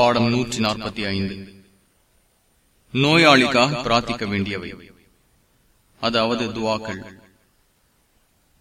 பாடம் நூற்றி நாற்பத்தி ஐந்து நோயாளிக்காக பிரார்த்திக்க வேண்டியவை. அதாவது துவாக்கள்.